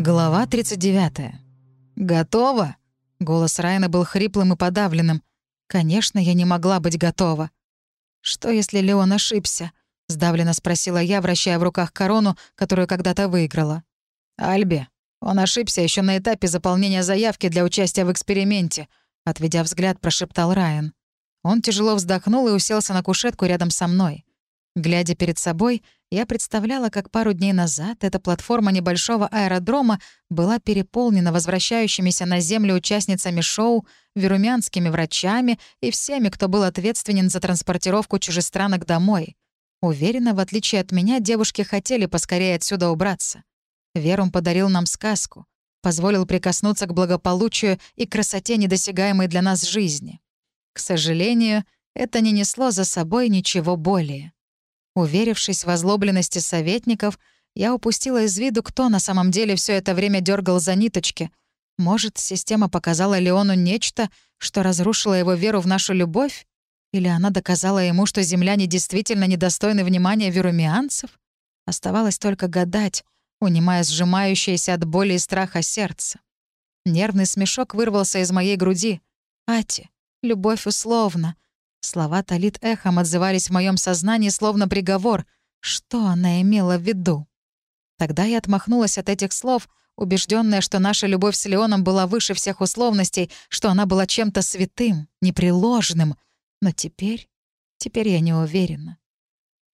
Глава 39. «Готова?» Голос Райана был хриплым и подавленным. Конечно, я не могла быть готова. «Что, если Леон ошибся?» — сдавленно спросила я, вращая в руках корону, которую когда-то выиграла. «Альби, он ошибся еще на этапе заполнения заявки для участия в эксперименте», — отведя взгляд, прошептал Райан. Он тяжело вздохнул и уселся на кушетку рядом со мной. Глядя перед собой, я представляла, как пару дней назад эта платформа небольшого аэродрома была переполнена возвращающимися на Землю участницами шоу, верумянскими врачами и всеми, кто был ответственен за транспортировку чужестранок домой. Уверена, в отличие от меня, девушки хотели поскорее отсюда убраться. Верум подарил нам сказку, позволил прикоснуться к благополучию и красоте недосягаемой для нас жизни. К сожалению, это не несло за собой ничего более. Уверившись в озлобленности советников, я упустила из виду, кто на самом деле все это время дергал за ниточки. Может, система показала Леону нечто, что разрушило его веру в нашу любовь? Или она доказала ему, что земляне действительно недостойны внимания верумианцев? Оставалось только гадать, унимая сжимающееся от боли и страха сердце. Нервный смешок вырвался из моей груди. «Ати, любовь условна», Слова Талит эхом отзывались в моем сознании словно приговор. Что она имела в виду? Тогда я отмахнулась от этих слов, убежденная, что наша любовь с Леоном была выше всех условностей, что она была чем-то святым, непреложным. Но теперь... Теперь я не уверена.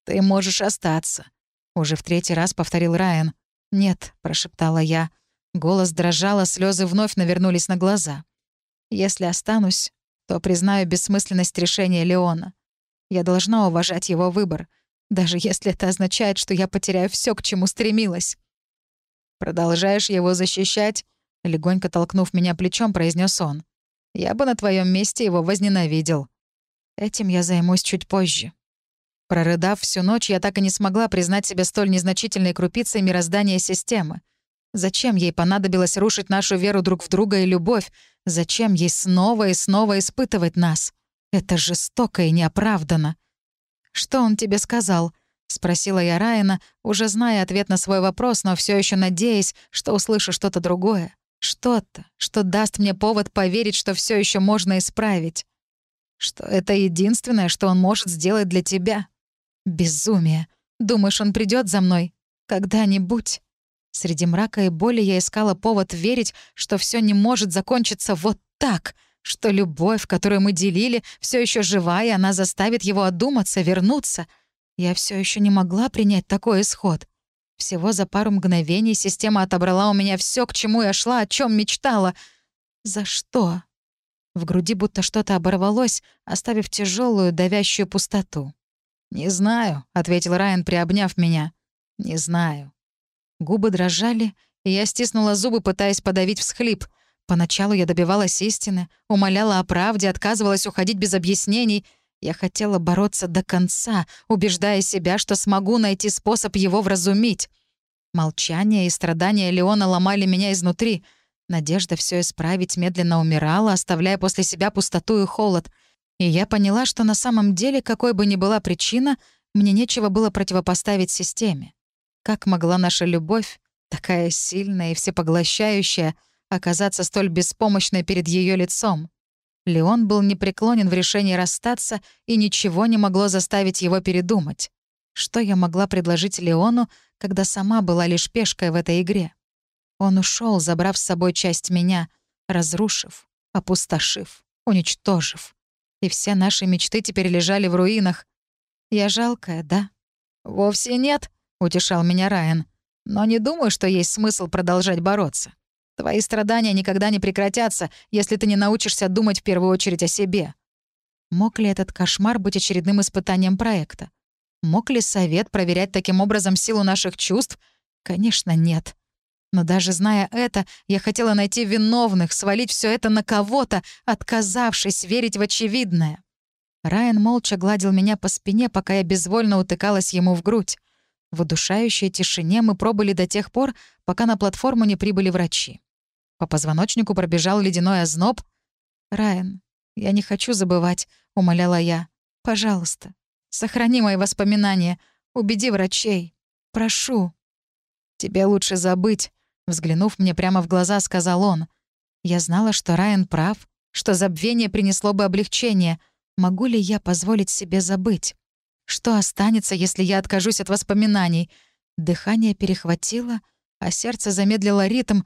«Ты можешь остаться», — уже в третий раз повторил Райан. «Нет», — прошептала я. Голос дрожал, а слезы вновь навернулись на глаза. «Если останусь, то признаю бессмысленность решения Леона. Я должна уважать его выбор, даже если это означает, что я потеряю все, к чему стремилась. «Продолжаешь его защищать?» — легонько толкнув меня плечом, произнес он. «Я бы на твоем месте его возненавидел. Этим я займусь чуть позже». Прорыдав всю ночь, я так и не смогла признать себя столь незначительной крупицей мироздания системы. Зачем ей понадобилось рушить нашу веру друг в друга и любовь, Зачем ей снова и снова испытывать нас? Это жестоко и неоправданно. «Что он тебе сказал?» — спросила я Райана, уже зная ответ на свой вопрос, но все еще надеясь, что услышу что-то другое. Что-то, что даст мне повод поверить, что все еще можно исправить. Что это единственное, что он может сделать для тебя. Безумие. Думаешь, он придет за мной? Когда-нибудь? Среди мрака и боли я искала повод верить, что все не может закончиться вот так, что любовь, которую мы делили, все еще жива, и она заставит его одуматься, вернуться. Я все еще не могла принять такой исход. Всего за пару мгновений система отобрала у меня все, к чему я шла, о чем мечтала. За что? В груди будто что-то оборвалось, оставив тяжелую, давящую пустоту. «Не знаю», — ответил Райан, приобняв меня. «Не знаю. Губы дрожали, и я стиснула зубы, пытаясь подавить всхлип. Поначалу я добивалась истины, умоляла о правде, отказывалась уходить без объяснений. Я хотела бороться до конца, убеждая себя, что смогу найти способ его вразумить. Молчание и страдания Леона ломали меня изнутри. Надежда все исправить медленно умирала, оставляя после себя пустоту и холод. И я поняла, что на самом деле, какой бы ни была причина, мне нечего было противопоставить системе. Как могла наша любовь, такая сильная и всепоглощающая, оказаться столь беспомощной перед ее лицом? Леон был непреклонен в решении расстаться, и ничего не могло заставить его передумать. Что я могла предложить Леону, когда сама была лишь пешкой в этой игре? Он ушел, забрав с собой часть меня, разрушив, опустошив, уничтожив. И все наши мечты теперь лежали в руинах. Я жалкая, да? «Вовсе нет», — утешал меня Райан. «Но не думаю, что есть смысл продолжать бороться. Твои страдания никогда не прекратятся, если ты не научишься думать в первую очередь о себе». Мог ли этот кошмар быть очередным испытанием проекта? Мог ли совет проверять таким образом силу наших чувств? Конечно, нет. Но даже зная это, я хотела найти виновных, свалить все это на кого-то, отказавшись верить в очевидное. Райан молча гладил меня по спине, пока я безвольно утыкалась ему в грудь. В удушающей тишине мы пробыли до тех пор, пока на платформу не прибыли врачи. По позвоночнику пробежал ледяной озноб. «Райан, я не хочу забывать», — умоляла я. «Пожалуйста, сохрани мои воспоминания. Убеди врачей. Прошу». «Тебе лучше забыть», Взглянув мне прямо в глаза, сказал он. «Я знала, что Райан прав, что забвение принесло бы облегчение. Могу ли я позволить себе забыть? Что останется, если я откажусь от воспоминаний? Дыхание перехватило, а сердце замедлило ритм.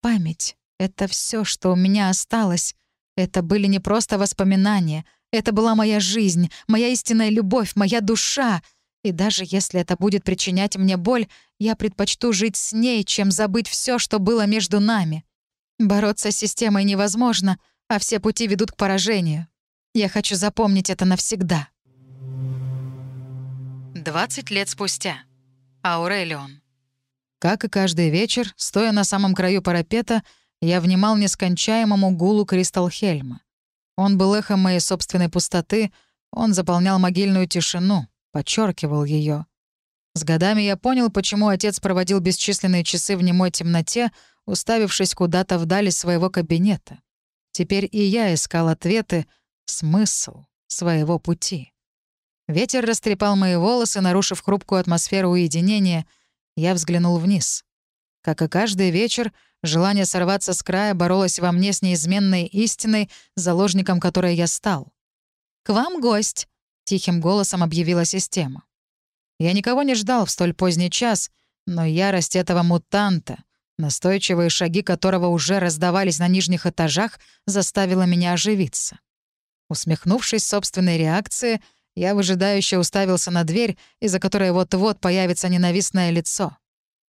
Память — это все, что у меня осталось. Это были не просто воспоминания. Это была моя жизнь, моя истинная любовь, моя душа. И даже если это будет причинять мне боль, я предпочту жить с ней, чем забыть все, что было между нами. Бороться с системой невозможно, а все пути ведут к поражению. Я хочу запомнить это навсегда. 20 лет спустя. Аурелион. Как и каждый вечер, стоя на самом краю парапета, я внимал нескончаемому гулу Кристалхельма. Он был эхом моей собственной пустоты, он заполнял могильную тишину, подчеркивал ее. С годами я понял, почему отец проводил бесчисленные часы в немой темноте, уставившись куда-то вдали своего кабинета. Теперь и я искал ответы, смысл своего пути. Ветер растрепал мои волосы, нарушив хрупкую атмосферу уединения. Я взглянул вниз. Как и каждый вечер, желание сорваться с края боролось во мне с неизменной истиной, заложником которой я стал. «К вам гость!» — тихим голосом объявила система. Я никого не ждал в столь поздний час, но ярость этого мутанта, настойчивые шаги которого уже раздавались на нижних этажах, заставила меня оживиться. Усмехнувшись собственной реакции, я выжидающе уставился на дверь, из-за которой вот-вот появится ненавистное лицо.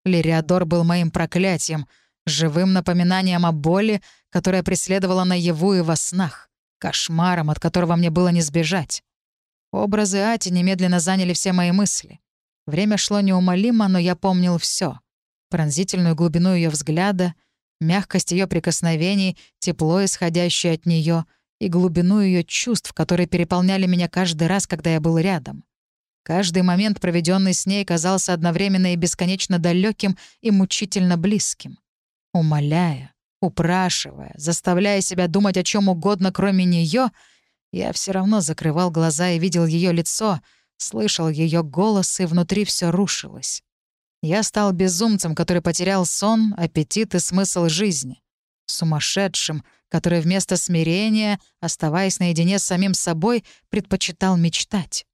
Лириадор был моим проклятием, живым напоминанием о боли, которая преследовала наяву и во снах, кошмаром, от которого мне было не сбежать. Образы Ати немедленно заняли все мои мысли. Время шло неумолимо, но я помнил все: Пронзительную глубину ее взгляда, мягкость ее прикосновений, тепло, исходящее от нее — и глубину ее чувств, которые переполняли меня каждый раз, когда я был рядом. Каждый момент, проведенный с ней, казался одновременно и бесконечно далеким и мучительно близким. Умоляя, упрашивая, заставляя себя думать о чем угодно, кроме нее, я все равно закрывал глаза и видел ее лицо, слышал ее голос, и внутри все рушилось. Я стал безумцем, который потерял сон, аппетит и смысл жизни. Сумасшедшим, который вместо смирения, оставаясь наедине с самим собой, предпочитал мечтать.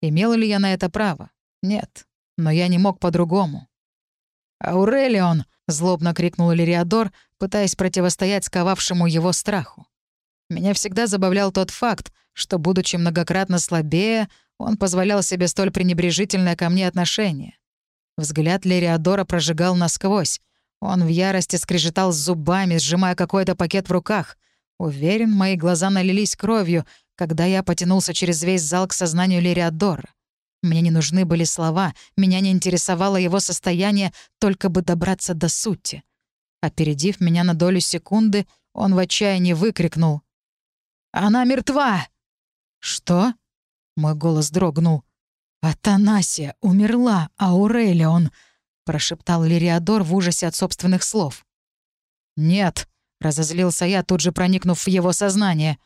Имел ли я на это право? Нет. Но я не мог по-другому. «Аурелион!» — злобно крикнул Лириадор, пытаясь противостоять сковавшему его страху. Меня всегда забавлял тот факт, что, будучи многократно слабее, он позволял себе столь пренебрежительное ко мне отношение. Взгляд Лириадора прожигал насквозь, он в ярости скрежетал зубами, сжимая какой-то пакет в руках. Уверен, мои глаза налились кровью, когда я потянулся через весь зал к сознанию Лириадора. Мне не нужны были слова, меня не интересовало его состояние, только бы добраться до сути. Опередив меня на долю секунды, он в отчаянии выкрикнул. «Она мертва!» «Что?» — мой голос дрогнул. «Атанасия умерла, Аурелион!» Прошептал Лириадор в ужасе от собственных слов. «Нет», — разозлился я, тут же проникнув в его сознание.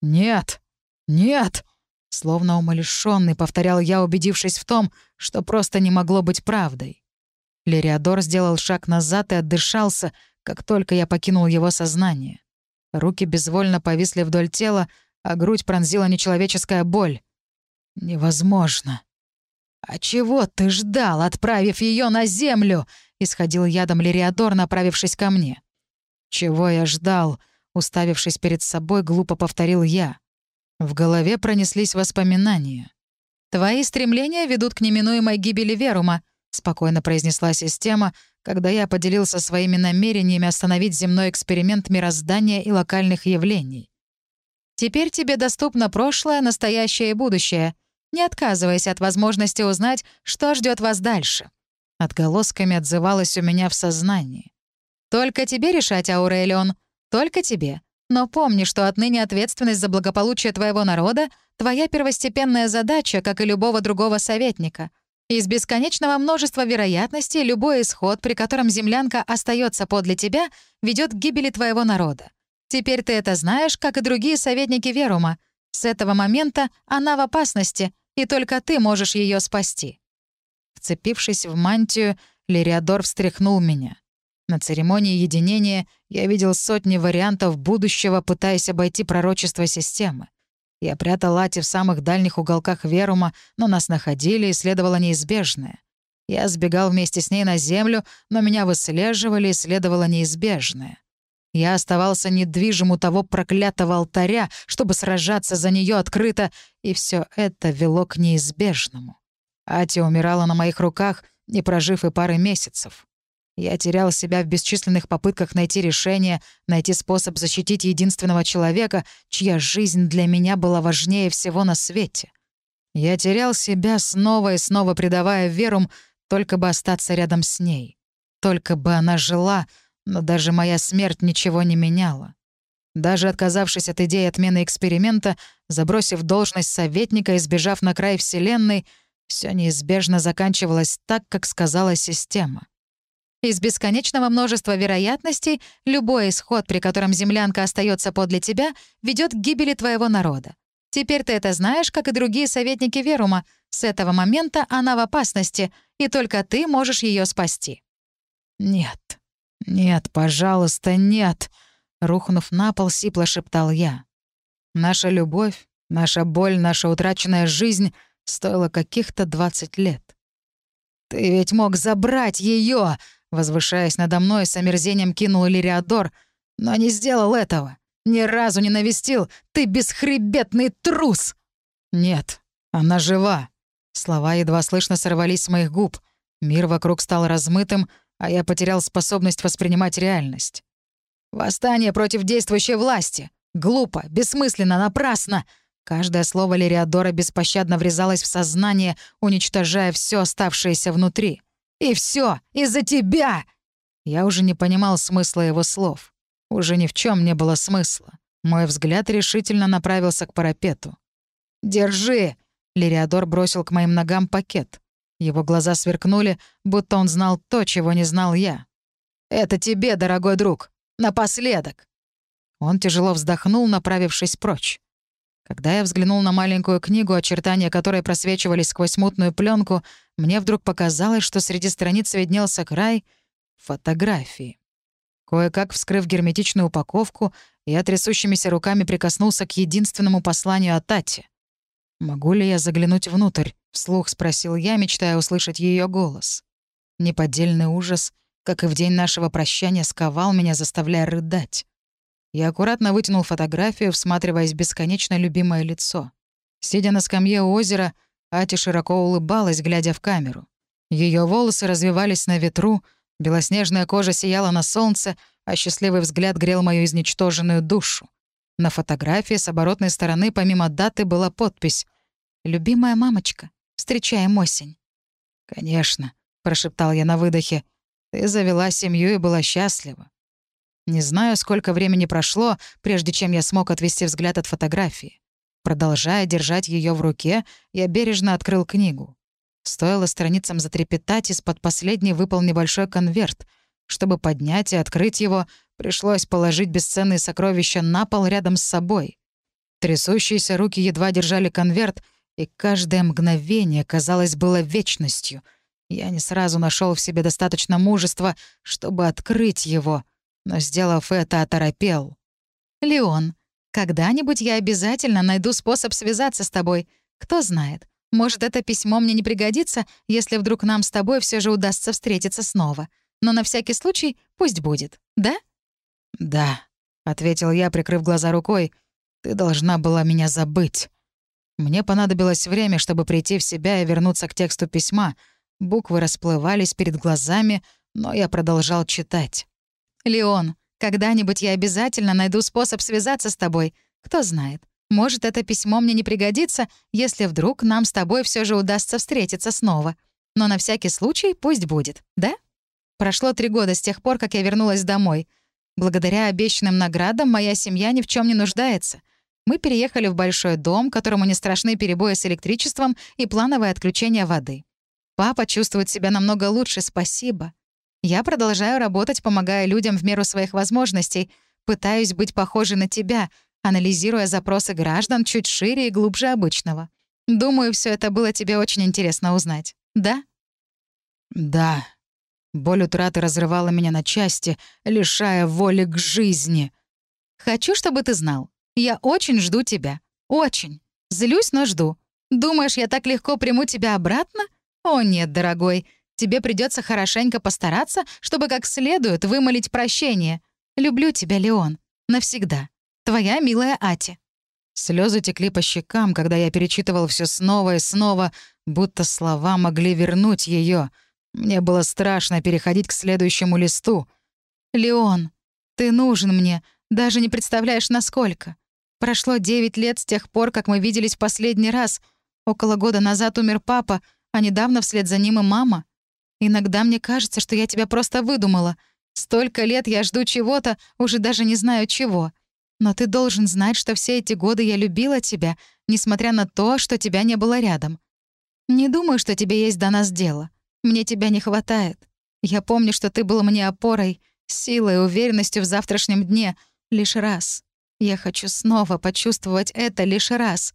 «Нет! Нет!» Словно умалишённый, повторял я, убедившись в том, что просто не могло быть правдой. Лириадор сделал шаг назад и отдышался, как только я покинул его сознание. Руки безвольно повисли вдоль тела, а грудь пронзила нечеловеческая боль. «Невозможно!» «А чего ты ждал, отправив ее на землю?» — исходил ядом Лириадор, направившись ко мне. «Чего я ждал?» — уставившись перед собой, глупо повторил я. В голове пронеслись воспоминания. «Твои стремления ведут к неминуемой гибели Верума», — спокойно произнесла система, когда я поделился своими намерениями остановить земной эксперимент мироздания и локальных явлений. «Теперь тебе доступно прошлое, настоящее и будущее. Не отказывайся от возможности узнать, что ждет вас дальше. Отголосками отзывалось у меня в сознании. Только тебе решать, Аурелион, только тебе. Но помни, что отныне ответственность за благополучие твоего народа — твоя первостепенная задача, как и любого другого советника. Из бесконечного множества вероятностей любой исход, при котором землянка остается подле тебя, ведет к гибели твоего народа. Теперь ты это знаешь, как и другие советники Верума. С этого момента она в опасности, и только ты можешь ее спасти». Вцепившись в мантию, Лириадор встряхнул меня. На церемонии единения я видел сотни вариантов будущего, пытаясь обойти пророчество системы. Я прятал Лати в самых дальних уголках Верума, но нас находили, и следовало неизбежное. Я сбегал вместе с ней на землю, но меня выслеживали, и следовало неизбежное. Я оставался недвижим у того проклятого алтаря, чтобы сражаться за нее открыто, и все это вело к неизбежному. Ати умирала на моих руках, не прожив и пары месяцев. Я терял себя в бесчисленных попытках найти решение, найти способ защитить единственного человека, чья жизнь для меня была важнее всего на свете. Я терял себя снова и снова, предавая верум, только бы остаться рядом с ней. Только бы она жила, но даже моя смерть ничего не меняла. Даже отказавшись от идеи отмены эксперимента, забросив должность советника и сбежав на край Вселенной, все неизбежно заканчивалось так, как сказала система. Из бесконечного множества вероятностей любой исход, при котором землянка остается подле тебя, ведет к гибели твоего народа. Теперь ты это знаешь, как и другие советники Верума. С этого момента она в опасности, и только ты можешь ее спасти. «Нет, нет, пожалуйста, нет!» Рухнув на пол, сипло шептал я. «Наша любовь, наша боль, наша утраченная жизнь стоила каких-то двадцать лет. Ты ведь мог забрать ее, Возвышаясь надо мной, с омерзением кинул Лириадор, но не сделал этого. Ни разу не навестил. Ты бесхребетный трус! Нет, она жива. Слова едва слышно сорвались с моих губ. Мир вокруг стал размытым, а я потерял способность воспринимать реальность. Восстание против действующей власти. Глупо, бессмысленно, напрасно. Каждое слово Лириадора беспощадно врезалось в сознание, уничтожая все оставшееся внутри. И все из-за тебя!» Я уже не понимал смысла его слов. Уже ни в чем не было смысла. Мой взгляд решительно направился к парапету. «Держи!» — Лириадор бросил к моим ногам пакет. Его глаза сверкнули, будто он знал то, чего не знал я. «Это тебе, дорогой друг! Напоследок!» Он тяжело вздохнул, направившись прочь. Когда я взглянул на маленькую книгу, очертания которой просвечивались сквозь мутную пленку, мне вдруг показалось, что среди страниц виднелся край фотографии. Кое-как вскрыв герметичную упаковку, я трясущимися руками прикоснулся к единственному посланию от Тати. «Могу ли я заглянуть внутрь?» — вслух спросил я, мечтая услышать ее голос. Неподдельный ужас, как и в день нашего прощания, сковал меня, заставляя рыдать. Я аккуратно вытянул фотографию, всматриваясь в бесконечно любимое лицо. Сидя на скамье у озера, Ати широко улыбалась, глядя в камеру. Ее волосы развивались на ветру, белоснежная кожа сияла на солнце, а счастливый взгляд грел мою изничтоженную душу. На фотографии с оборотной стороны помимо даты была подпись «Любимая мамочка, встречаем осень». «Конечно», — прошептал я на выдохе, — «ты завела семью и была счастлива. Не знаю, сколько времени прошло, прежде чем я смог отвести взгляд от фотографии. Продолжая держать ее в руке, я бережно открыл книгу. Стоило страницам затрепетать, из-под последней выпал небольшой конверт. Чтобы поднять и открыть его, пришлось положить бесценные сокровища на пол рядом с собой. Трясущиеся руки едва держали конверт, и каждое мгновение, казалось, было вечностью. Я не сразу нашел в себе достаточно мужества, чтобы открыть его — но, сделав это, оторопел. «Леон, когда-нибудь я обязательно найду способ связаться с тобой. Кто знает, может, это письмо мне не пригодится, если вдруг нам с тобой все же удастся встретиться снова. Но на всякий случай пусть будет, да?» «Да», — ответил я, прикрыв глаза рукой. «Ты должна была меня забыть». Мне понадобилось время, чтобы прийти в себя и вернуться к тексту письма. Буквы расплывались перед глазами, но я продолжал читать. «Леон, когда-нибудь я обязательно найду способ связаться с тобой. Кто знает, может, это письмо мне не пригодится, если вдруг нам с тобой все же удастся встретиться снова. Но на всякий случай пусть будет, да? Прошло три года с тех пор, как я вернулась домой. Благодаря обещанным наградам моя семья ни в чем не нуждается. Мы переехали в большой дом, которому не страшны перебои с электричеством и плановое отключение воды. Папа чувствует себя намного лучше, спасибо. Я продолжаю работать, помогая людям в меру своих возможностей, пытаюсь быть похожей на тебя, анализируя запросы граждан чуть шире и глубже обычного. Думаю, все это было тебе очень интересно узнать. Да? Да. Боль утраты разрывала меня на части, лишая воли к жизни. «Хочу, чтобы ты знал. Я очень жду тебя. Очень. Злюсь, но жду. Думаешь, я так легко приму тебя обратно? О нет, дорогой. Тебе придется хорошенько постараться, чтобы как следует вымолить прощение. Люблю тебя, Леон. Навсегда. Твоя милая Ати». Слезы текли по щекам, когда я перечитывал все снова и снова, будто слова могли вернуть ее. Мне было страшно переходить к следующему листу. «Леон, ты нужен мне, даже не представляешь, насколько. Прошло девять лет с тех пор, как мы виделись последний раз. Около года назад умер папа, а недавно вслед за ним и мама. Иногда мне кажется, что я тебя просто выдумала. Столько лет я жду чего-то, уже даже не знаю чего. Но ты должен знать, что все эти годы я любила тебя, несмотря на то, что тебя не было рядом. Не думаю, что тебе есть до нас дело. Мне тебя не хватает. Я помню, что ты был мне опорой, силой, уверенностью в завтрашнем дне. Лишь раз. Я хочу снова почувствовать это лишь раз.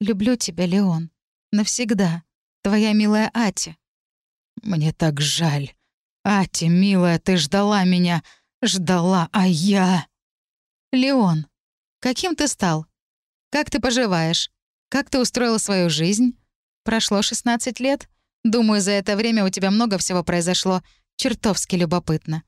Люблю тебя, Леон. Навсегда. Твоя милая Ати. Мне так жаль. Ати, милая, ты ждала меня. Ждала, а я... Леон, каким ты стал? Как ты поживаешь? Как ты устроил свою жизнь? Прошло 16 лет. Думаю, за это время у тебя много всего произошло. Чертовски любопытно.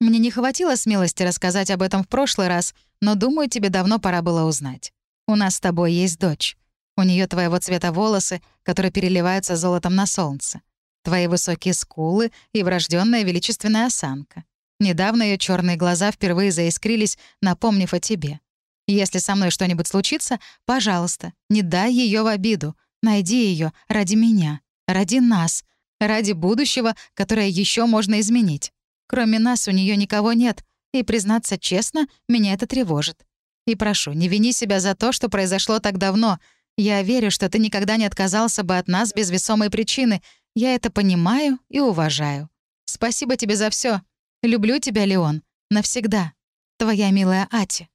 Мне не хватило смелости рассказать об этом в прошлый раз, но, думаю, тебе давно пора было узнать. У нас с тобой есть дочь. У нее твоего цвета волосы, которые переливаются золотом на солнце. Твои высокие скулы и врожденная величественная осанка. Недавно ее черные глаза впервые заискрились, напомнив о тебе. Если со мной что-нибудь случится, пожалуйста, не дай ее в обиду. Найди ее ради меня, ради нас, ради будущего, которое еще можно изменить. Кроме нас у нее никого нет, и, признаться честно, меня это тревожит. И прошу, не вини себя за то, что произошло так давно. Я верю, что ты никогда не отказался бы от нас без весомой причины. Я это понимаю и уважаю. Спасибо тебе за все. Люблю тебя, Леон. Навсегда. Твоя милая Ати.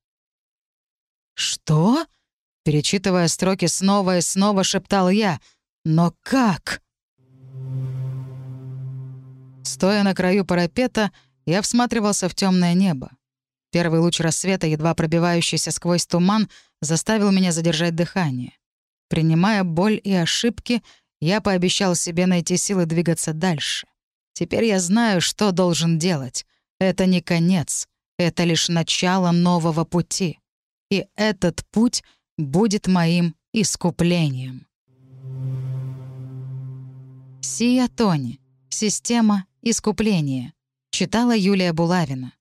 «Что?» Перечитывая строки снова и снова, шептал я. «Но как?» Стоя на краю парапета, я всматривался в темное небо. Первый луч рассвета, едва пробивающийся сквозь туман, заставил меня задержать дыхание. Принимая боль и ошибки, я пообещал себе найти силы двигаться дальше. Теперь я знаю, что должен делать. Это не конец, это лишь начало нового пути. И этот путь будет моим искуплением. Сия Тони. Система Искупление. Читала Юлия Булавина.